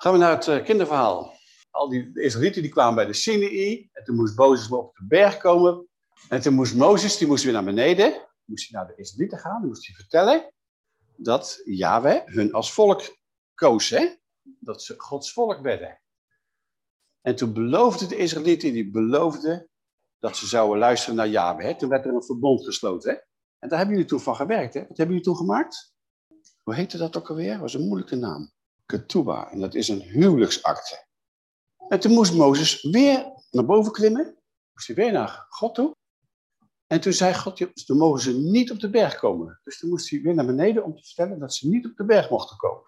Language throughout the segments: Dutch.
Gaan we naar het uh, kinderverhaal. Al die Israëlieten die kwamen bij de Sinai. En toen moest Mozes op de berg komen. En toen moest Mozes, die moest weer naar beneden. Moest hij naar de Israëlieten gaan. Dan moest hij vertellen dat Yahweh hun als volk koos. Hè? Dat ze Gods volk werden. En toen beloofden de Israëlieten, die beloofden dat ze zouden luisteren naar Yahweh. Toen werd er een verbond gesloten. Hè? En daar hebben jullie toen van gewerkt. Hè? Wat hebben jullie toen gemaakt? Hoe heette dat ook alweer? Dat was een moeilijke naam. Ketuba. En dat is een huwelijksakte. En toen moest Mozes weer naar boven klimmen. Moest hij weer naar God toe. En toen zei God, toen mogen ze niet op de berg komen. Dus toen moest hij weer naar beneden om te vertellen dat ze niet op de berg mochten komen.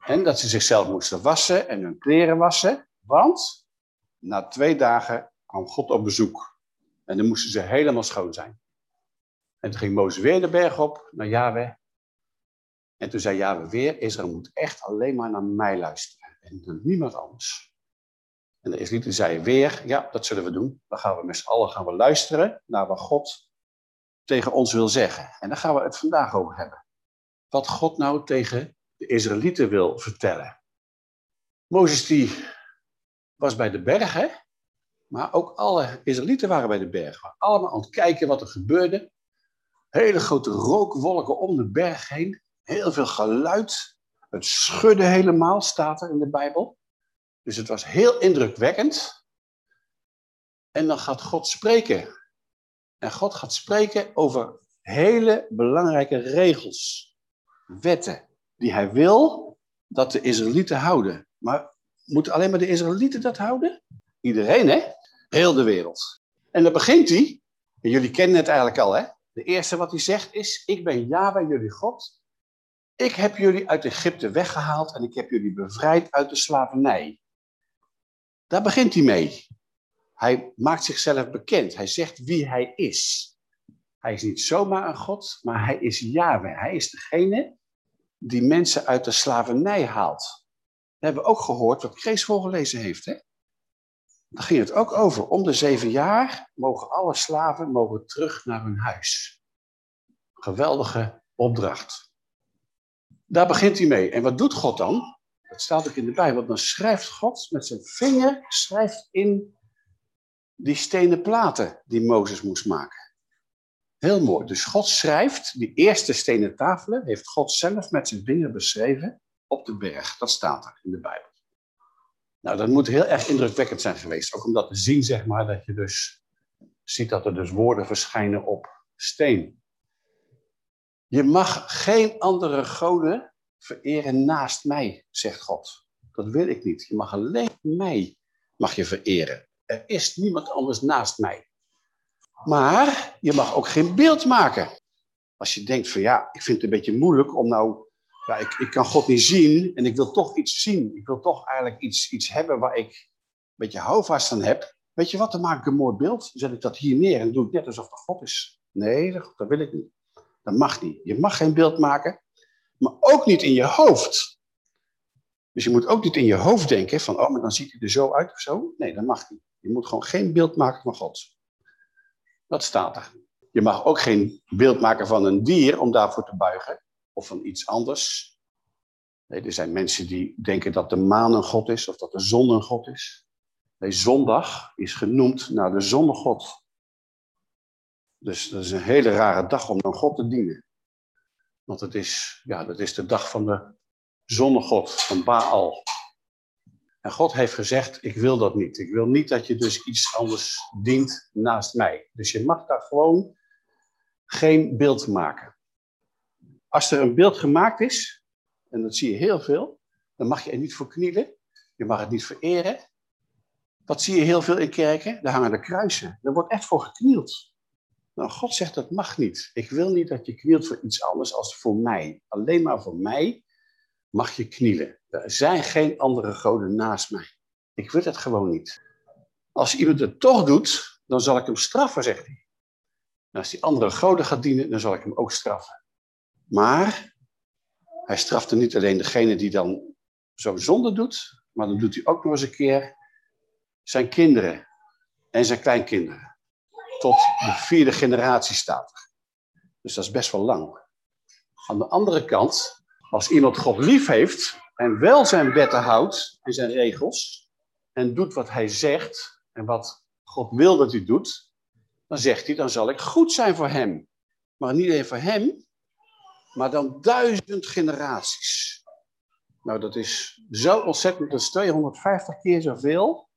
En dat ze zichzelf moesten wassen en hun kleren wassen. Want na twee dagen kwam God op bezoek. En dan moesten ze helemaal schoon zijn. En toen ging Mozes weer de berg op, naar Yahweh. En toen zei Yahweh weer, Israël moet echt alleen maar naar mij luisteren. En naar niemand anders. En de Israëlieten zeiden weer, ja, dat zullen we doen. Dan gaan we met z'n allen gaan we luisteren naar wat God tegen ons wil zeggen. En daar gaan we het vandaag over hebben. Wat God nou tegen de Israëlieten wil vertellen. Mozes die was bij de bergen, maar ook alle Israëlieten waren bij de bergen. Allemaal aan het kijken wat er gebeurde. Hele grote rookwolken om de berg heen. Heel veel geluid. Het schudde helemaal, staat er in de Bijbel. Dus het was heel indrukwekkend. En dan gaat God spreken. En God gaat spreken over hele belangrijke regels, wetten, die hij wil dat de Israëlieten houden. Maar moeten alleen maar de Israëlieten dat houden? Iedereen, hè? Heel de wereld. En dan begint hij, en jullie kennen het eigenlijk al, hè? De eerste wat hij zegt is, ik ben Yahweh, jullie God. Ik heb jullie uit Egypte weggehaald en ik heb jullie bevrijd uit de slavernij. Daar begint hij mee. Hij maakt zichzelf bekend. Hij zegt wie hij is. Hij is niet zomaar een God, maar hij is Yahweh. Hij is degene die mensen uit de slavernij haalt. We hebben ook gehoord wat Chris voorgelezen heeft. Hè? Daar ging het ook over. Om de zeven jaar mogen alle slaven mogen terug naar hun huis. Geweldige opdracht. Daar begint hij mee. En wat doet God dan? Dat staat ook in de Bijbel. Dan schrijft God met zijn vinger schrijft in die stenen platen die Mozes moest maken. Heel mooi. Dus God schrijft, die eerste stenen tafelen, heeft God zelf met zijn vinger beschreven op de berg. Dat staat er in de Bijbel. Nou, dat moet heel erg indrukwekkend zijn geweest. Ook om dat te zien, zeg maar, dat je dus ziet dat er dus woorden verschijnen op steen. Je mag geen andere goden vereren naast mij, zegt God. Dat wil ik niet. Je mag alleen mij mag je vereren. Er is niemand anders naast mij. Maar je mag ook geen beeld maken. Als je denkt van ja, ik vind het een beetje moeilijk om nou, ja, ik, ik kan God niet zien en ik wil toch iets zien. Ik wil toch eigenlijk iets, iets hebben waar ik een beetje houvast aan heb. Weet je wat, dan maak ik een mooi beeld. Dan zet ik dat hier neer en doe ik net alsof dat God is. Nee, dat wil ik niet. Dat mag niet. Je mag geen beeld maken, maar ook niet in je hoofd. Dus je moet ook niet in je hoofd denken van, oh, maar dan ziet hij er zo uit of zo. Nee, dat mag niet. Je moet gewoon geen beeld maken van God. Dat staat er. Je mag ook geen beeld maken van een dier om daarvoor te buigen. Of van iets anders. Nee, er zijn mensen die denken dat de maan een god is of dat de zon een god is. Nee, zondag is genoemd naar de zonnegod. Dus dat is een hele rare dag om dan God te dienen. Want het is, ja, dat is de dag van de zonnegod, van Baal. En God heeft gezegd, ik wil dat niet. Ik wil niet dat je dus iets anders dient naast mij. Dus je mag daar gewoon geen beeld maken. Als er een beeld gemaakt is, en dat zie je heel veel, dan mag je er niet voor knielen. Je mag het niet vereren. Dat zie je heel veel in kerken. Daar hangen de kruisen. Daar wordt echt voor geknield. Nou, God zegt dat mag niet. Ik wil niet dat je knielt voor iets anders als voor mij. Alleen maar voor mij mag je knielen. Er zijn geen andere goden naast mij. Ik wil het gewoon niet. Als iemand het toch doet, dan zal ik hem straffen, zegt hij. Als die andere goden gaat dienen, dan zal ik hem ook straffen. Maar hij strafte niet alleen degene die dan zo'n zonde doet, maar dan doet hij ook nog eens een keer zijn kinderen en zijn kleinkinderen. Tot de vierde generatie staat. Dus dat is best wel lang. Aan de andere kant, als iemand God lief heeft, en wel zijn wetten houdt en zijn regels en doet wat hij zegt en wat God wil dat hij doet, dan zegt hij, dan zal ik goed zijn voor hem. Maar niet alleen voor hem, maar dan duizend generaties. Nou, dat is zo ontzettend, dat is 250 keer zoveel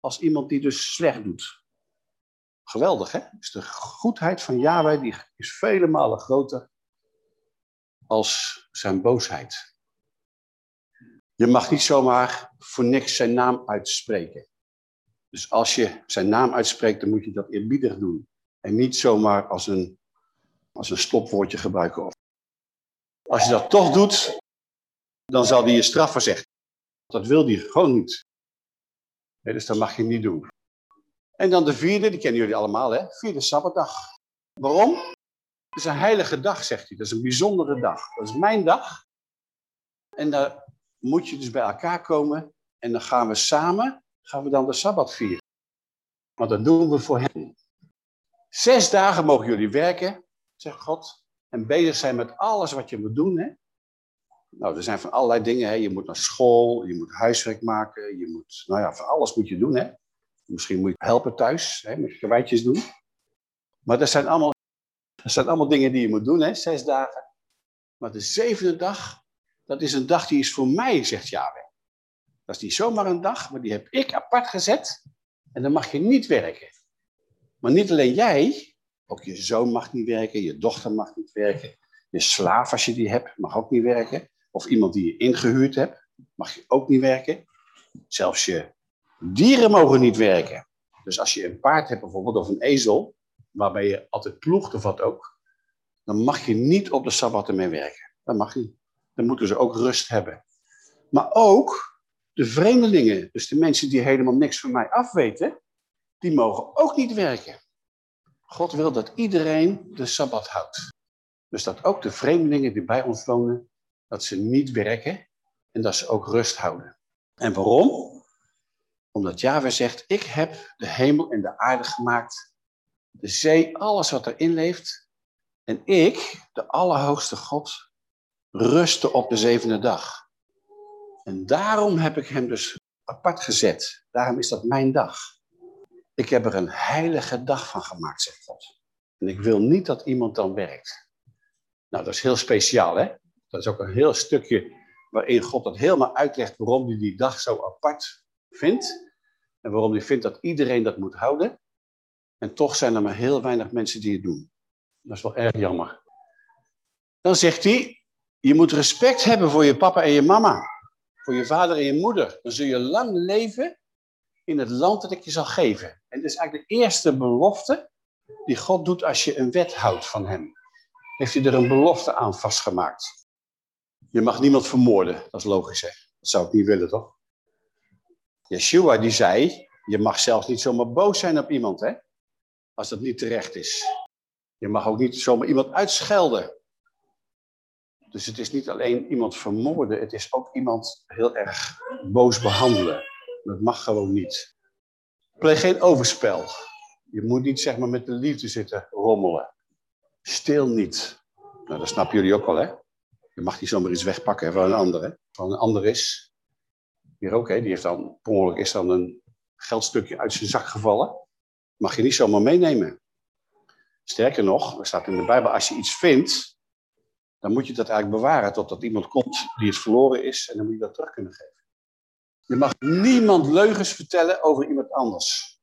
als iemand die dus slecht doet. Geweldig, hè? Dus de goedheid van Yahweh die is vele malen groter als zijn boosheid. Je mag niet zomaar voor niks zijn naam uitspreken. Dus als je zijn naam uitspreekt, dan moet je dat eerbiedig doen. En niet zomaar als een, als een stopwoordje gebruiken. Als je dat toch doet, dan zal hij je straffen zeggen. Dat wil hij gewoon niet. dus dat mag je niet doen. En dan de vierde, die kennen jullie allemaal, hè? Vierde Sabbatdag. Waarom? Het is een heilige dag, zegt hij. Dat is een bijzondere dag. Dat is mijn dag. En daar moet je dus bij elkaar komen. En dan gaan we samen, gaan we dan de Sabbat vieren. Want dat doen we voor hem. Zes dagen mogen jullie werken, zegt God. En bezig zijn met alles wat je moet doen. Hè? Nou, er zijn van allerlei dingen. Hè? Je moet naar school, je moet huiswerk maken. Je moet, nou ja, van alles moet je doen. Hè? Misschien moet je helpen thuis, hè? met karweitjes doen. Maar dat zijn allemaal dat zijn allemaal dingen die je moet doen, hè, zes dagen. Maar de zevende dag, dat is een dag die is voor mij, zegt Yahweh. Dat is niet zomaar een dag, maar die heb ik apart gezet. En dan mag je niet werken. Maar niet alleen jij, ook je zoon mag niet werken, je dochter mag niet werken. Je slaaf, als je die hebt, mag ook niet werken. Of iemand die je ingehuurd hebt, mag je ook niet werken. Zelfs je dieren mogen niet werken. Dus als je een paard hebt bijvoorbeeld, of een ezel, waarbij je altijd ploegt of wat ook, dan mag je niet op de Sabbat ermee werken. Dat mag niet. Dan moeten ze ook rust hebben. Maar ook de vreemdelingen, dus de mensen die helemaal niks van mij afweten, die mogen ook niet werken. God wil dat iedereen de Sabbat houdt. Dus dat ook de vreemdelingen die bij ons wonen, dat ze niet werken en dat ze ook rust houden. En waarom? Omdat Yahweh zegt, ik heb de hemel en de aarde gemaakt de zee, alles wat erin leeft. En ik, de Allerhoogste God, rustte op de zevende dag. En daarom heb ik hem dus apart gezet. Daarom is dat mijn dag. Ik heb er een heilige dag van gemaakt, zegt God. En ik wil niet dat iemand dan werkt. Nou, dat is heel speciaal, hè? Dat is ook een heel stukje waarin God dat helemaal uitlegt waarom hij die dag zo apart vindt. En waarom hij vindt dat iedereen dat moet houden. En toch zijn er maar heel weinig mensen die het doen. Dat is wel erg jammer. Dan zegt hij, je moet respect hebben voor je papa en je mama. Voor je vader en je moeder. Dan zul je lang leven in het land dat ik je zal geven. En dat is eigenlijk de eerste belofte die God doet als je een wet houdt van hem. Heeft hij er een belofte aan vastgemaakt. Je mag niemand vermoorden, dat is logisch hè. Dat zou ik niet willen toch? Yeshua die zei, je mag zelfs niet zomaar boos zijn op iemand hè als dat niet terecht is. Je mag ook niet zomaar iemand uitschelden. Dus het is niet alleen iemand vermoorden, het is ook iemand heel erg boos behandelen. Dat mag gewoon niet. Pleeg geen overspel. Je moet niet zeg maar met de liefde zitten rommelen. Stil niet. Nou, dat snappen jullie ook wel, hè? Je mag niet zomaar iets wegpakken van een ander? Van een ander is. Hier ook, hè? Die heeft dan, is dan een geldstukje uit zijn zak gevallen mag je niet zomaar meenemen. Sterker nog, er staat in de Bijbel, als je iets vindt, dan moet je dat eigenlijk bewaren totdat iemand komt die het verloren is en dan moet je dat terug kunnen geven. Je mag niemand leugens vertellen over iemand anders.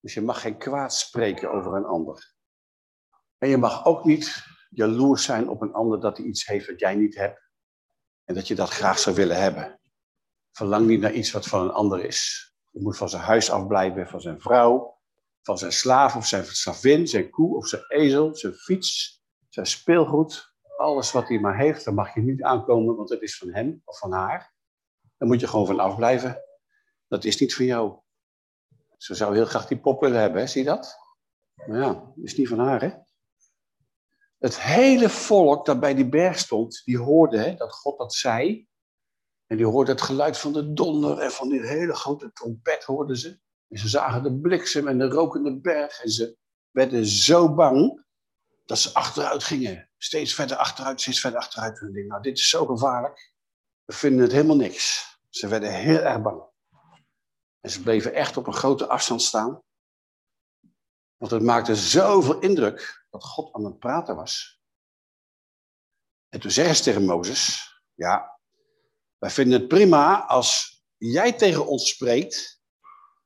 Dus je mag geen kwaad spreken over een ander. En je mag ook niet jaloers zijn op een ander dat hij iets heeft wat jij niet hebt. En dat je dat graag zou willen hebben. Verlang niet naar iets wat van een ander is. Je moet van zijn huis afblijven, van zijn vrouw, van zijn slaaf of zijn slavin, zijn koe of zijn ezel, zijn fiets, zijn speelgoed. Alles wat hij maar heeft, daar mag je niet aankomen, want het is van hem of van haar. Daar moet je gewoon van afblijven. Dat is niet van jou. Ze zou heel graag die pop willen hebben, hè? zie je dat? Maar ja, is niet van haar, hè? Het hele volk dat bij die berg stond, die hoorde hè, dat God dat zei. En die hoorde het geluid van de donder en van die hele grote trompet hoorden ze. En ze zagen de bliksem en de rokende berg. En ze werden zo bang dat ze achteruit gingen. Steeds verder achteruit, steeds verder achteruit. En ik nou, dit is zo gevaarlijk. we vinden het helemaal niks. Ze werden heel erg bang. En ze bleven echt op een grote afstand staan. Want het maakte zoveel indruk dat God aan het praten was. En toen zeggen ze tegen Mozes, ja, wij vinden het prima als jij tegen ons spreekt,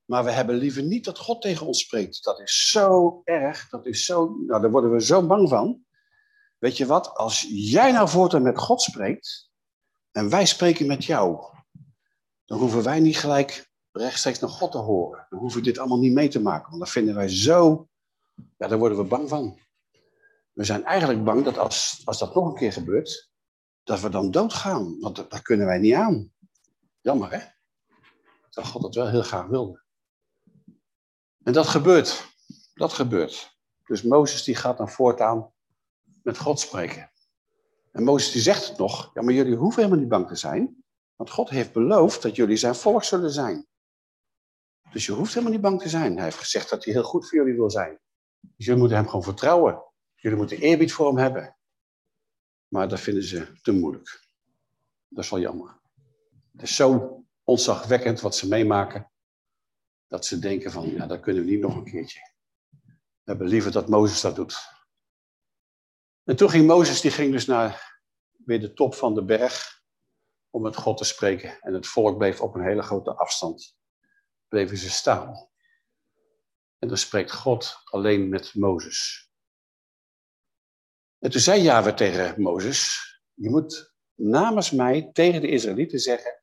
maar we hebben liever niet dat God tegen ons spreekt. Dat is zo erg, dat is zo, nou daar worden we zo bang van. Weet je wat, als jij nou voortaan met God spreekt en wij spreken met jou, dan hoeven wij niet gelijk rechtstreeks naar God te horen. Dan hoeven we dit allemaal niet mee te maken, want dat vinden wij zo, ja, daar worden we bang van. We zijn eigenlijk bang dat als, als dat nog een keer gebeurt, dat we dan doodgaan. Want dat, dat kunnen wij niet aan. Jammer, hè? Dat God het wel heel graag wilde. En dat gebeurt. Dat gebeurt. Dus Mozes die gaat dan voortaan met God spreken. En Mozes die zegt het nog, ja, maar jullie hoeven helemaal niet bang te zijn, want God heeft beloofd dat jullie zijn volk zullen zijn. Dus je hoeft helemaal niet bang te zijn. Hij heeft gezegd dat hij heel goed voor jullie wil zijn. Dus jullie moeten hem gewoon vertrouwen. Jullie moeten eerbied voor hem hebben. Maar dat vinden ze te moeilijk. Dat is wel jammer. Het is zo ontzagwekkend wat ze meemaken, dat ze denken van, ja, dat kunnen we niet nog een keertje. We hebben liever dat Mozes dat doet. En toen ging Mozes, die ging dus naar weer de top van de berg om met God te spreken. En het volk bleef op een hele grote afstand, bleven ze staan. En dan spreekt God alleen met Mozes. En toen zei Jahwe tegen Mozes, je moet namens mij tegen de Israëlieten zeggen,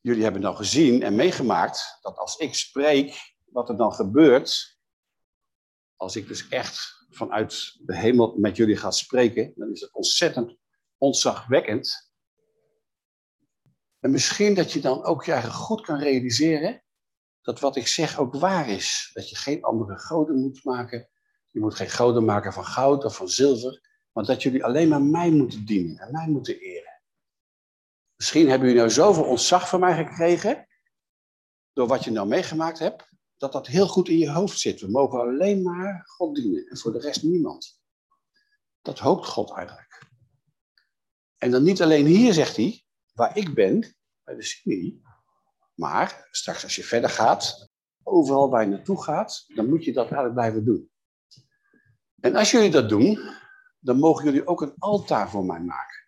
jullie hebben nou gezien en meegemaakt dat als ik spreek, wat er dan gebeurt, als ik dus echt vanuit de hemel met jullie ga spreken, dan is het ontzettend ontzagwekkend. En misschien dat je dan ook je eigen goed kan realiseren dat wat ik zeg ook waar is. Dat je geen andere goden moet maken. Je moet geen goden maken van goud of van zilver. Maar dat jullie alleen maar mij moeten dienen en mij moeten eren. Misschien hebben jullie nou zoveel ontzag van mij gekregen. Door wat je nou meegemaakt hebt dat dat heel goed in je hoofd zit. We mogen alleen maar God dienen en voor de rest niemand. Dat hoopt God eigenlijk. En dan niet alleen hier, zegt hij, waar ik ben, bij de Sinai, maar straks als je verder gaat, overal waar je naartoe gaat, dan moet je dat eigenlijk blijven doen. En als jullie dat doen, dan mogen jullie ook een altaar voor mij maken.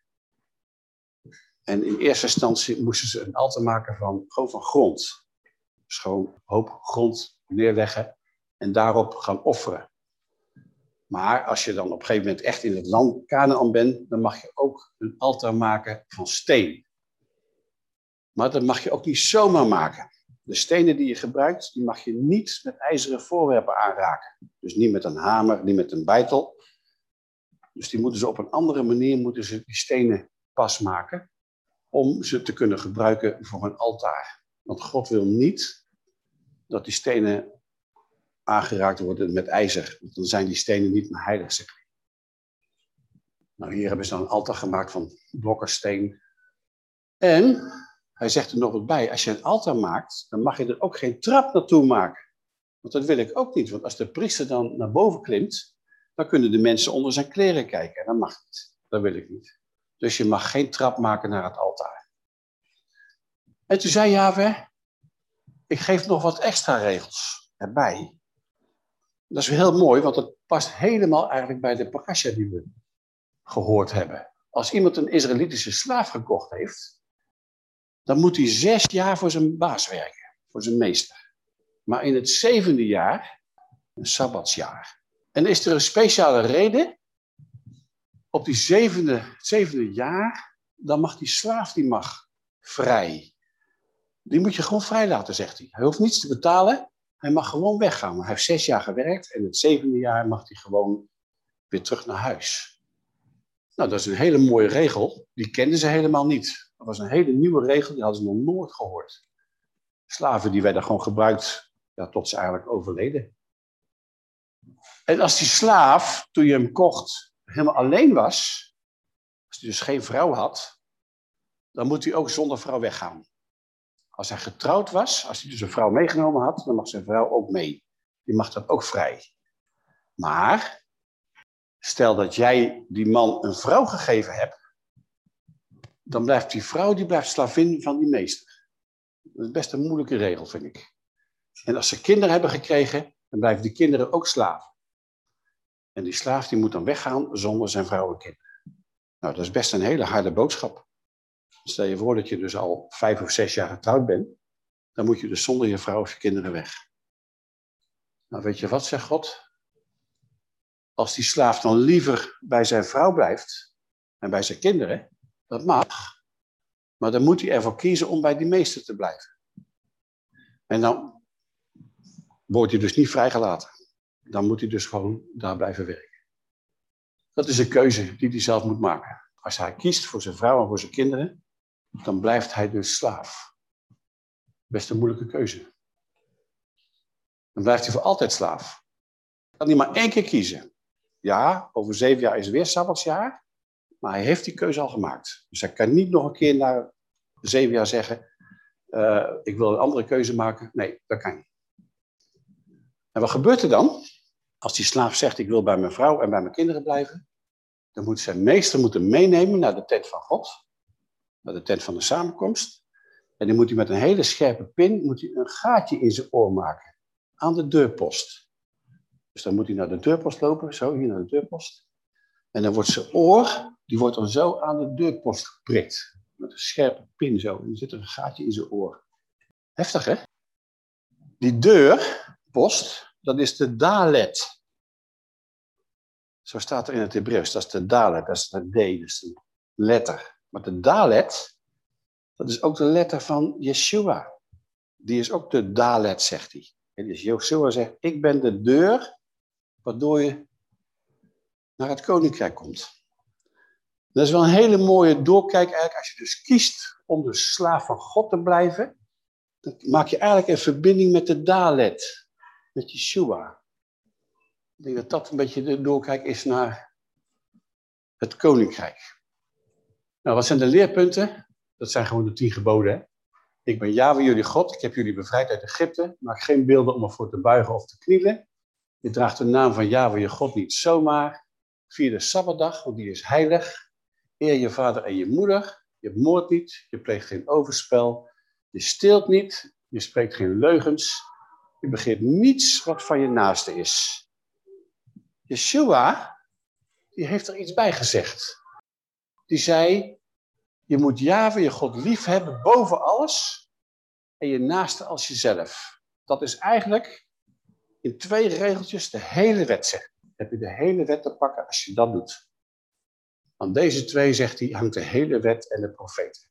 En in eerste instantie moesten ze een altaar maken van, gewoon van grond. Dus gewoon hoop grond neerleggen en daarop gaan offeren. Maar als je dan op een gegeven moment echt in het land Canaan bent, dan mag je ook een altaar maken van steen. Maar dat mag je ook niet zomaar maken. De stenen die je gebruikt, die mag je niet met ijzeren voorwerpen aanraken. Dus niet met een hamer, niet met een bijtel. Dus die moeten ze op een andere manier, moeten ze die stenen pas maken, om ze te kunnen gebruiken voor een altaar. Want God wil niet dat die stenen aangeraakt worden met ijzer. Want dan zijn die stenen niet meer heilig, Nou, hier hebben ze dan een altaar gemaakt van blokkersteen. En hij zegt er nog wat bij, als je een altaar maakt, dan mag je er ook geen trap naartoe maken. Want dat wil ik ook niet, want als de priester dan naar boven klimt, dan kunnen de mensen onder zijn kleren kijken. En dat mag niet. Dat wil ik niet. Dus je mag geen trap maken naar het altaar. En toen zei Jave, ik geef nog wat extra regels erbij. Dat is heel mooi, want het past helemaal eigenlijk bij de parasha die we gehoord hebben. Als iemand een Israëlitische slaaf gekocht heeft, dan moet hij zes jaar voor zijn baas werken, voor zijn meester. Maar in het zevende jaar, een sabbatsjaar. En is er een speciale reden? Op die zevende, zevende jaar, dan mag die slaaf die mag vrij. Die moet je gewoon vrij laten, zegt hij. Hij hoeft niets te betalen. Hij mag gewoon weggaan. Hij heeft zes jaar gewerkt en het zevende jaar mag hij gewoon weer terug naar huis. Nou, dat is een hele mooie regel. Die kenden ze helemaal niet. Dat was een hele nieuwe regel, die hadden ze nog nooit gehoord. Slaven die werden gewoon gebruikt ja, tot ze eigenlijk overleden. En als die slaaf, toen je hem kocht, helemaal alleen was, als hij dus geen vrouw had, dan moet hij ook zonder vrouw weggaan. Als hij getrouwd was, als hij dus een vrouw meegenomen had, dan mag zijn vrouw ook mee. Die mag dan ook vrij. Maar, stel dat jij die man een vrouw gegeven hebt, dan blijft die vrouw die blijft slavin van die meester. Dat is best een moeilijke regel, vind ik. En als ze kinderen hebben gekregen, dan blijven die kinderen ook slaven. En die slaaf die moet dan weggaan zonder zijn vrouw en kinderen. Nou, dat is best een hele harde boodschap. Stel je voor dat je dus al vijf of zes jaar getrouwd bent, dan moet je dus zonder je vrouw of je kinderen weg. Nou, weet je wat, zegt God? Als die slaaf dan liever bij zijn vrouw blijft en bij zijn kinderen, dat mag. Maar dan moet hij ervoor kiezen om bij die meester te blijven. En dan wordt hij dus niet vrijgelaten. Dan moet hij dus gewoon daar blijven werken. Dat is een keuze die hij zelf moet maken. Als hij kiest voor zijn vrouw en voor zijn kinderen, dan blijft hij dus slaaf. Best een moeilijke keuze. Dan blijft hij voor altijd slaaf. Kan hij maar één keer kiezen. Ja, over zeven jaar is weer Sabbatsjaar. Maar hij heeft die keuze al gemaakt. Dus hij kan niet nog een keer na zeven jaar zeggen: uh, Ik wil een andere keuze maken. Nee, dat kan niet. En wat gebeurt er dan? Als die slaaf zegt: Ik wil bij mijn vrouw en bij mijn kinderen blijven. Dan moet zijn meester moeten meenemen naar de tent van God. Naar de tent van de samenkomst. En dan moet hij met een hele scherpe pin moet hij een gaatje in zijn oor maken. Aan de deurpost. Dus dan moet hij naar de deurpost lopen, zo hier naar de deurpost. En dan wordt zijn oor, die wordt dan zo aan de deurpost geprikt. Met een scherpe pin zo. En dan zit er een gaatje in zijn oor. Heftig, hè? Die deurpost, dat is de dalet. Zo staat er in het Hebreeuws. Dat is de dalet, dat is de D, dat is de letter. Maar de dalet, dat is ook de letter van Yeshua. Die is ook de dalet, zegt hij. En dus Yeshua zegt, ik ben de deur waardoor je naar het koninkrijk komt. Dat is wel een hele mooie doorkijk eigenlijk. Als je dus kiest om de slaaf van God te blijven, dan maak je eigenlijk een verbinding met de Dalet, met Yeshua. Ik denk dat dat een beetje de doorkijk is naar het koninkrijk. Nou, wat zijn de leerpunten? Dat zijn gewoon de tien geboden. Hè? Ik ben Yahweh, jullie God. Ik heb jullie bevrijd uit Egypte. Maak geen beelden om ervoor te buigen of te knielen. Je draagt de naam van Yahweh, je God, niet zomaar. Vier de Sabbatdag, want die is heilig. Eer je vader en je moeder. Je moordt niet. Je pleegt geen overspel. Je steelt niet. Je spreekt geen leugens. Je begeert niets wat van je naaste is. Yeshua, die heeft er iets bij gezegd. Die zei, je moet Yahweh, je God, lief hebben boven alles en je naaste als jezelf. Dat is eigenlijk in twee regeltjes de hele wet. Heb je de hele wet te pakken als je dat doet. Aan deze twee, zegt hij, hangt de hele wet en de profeten.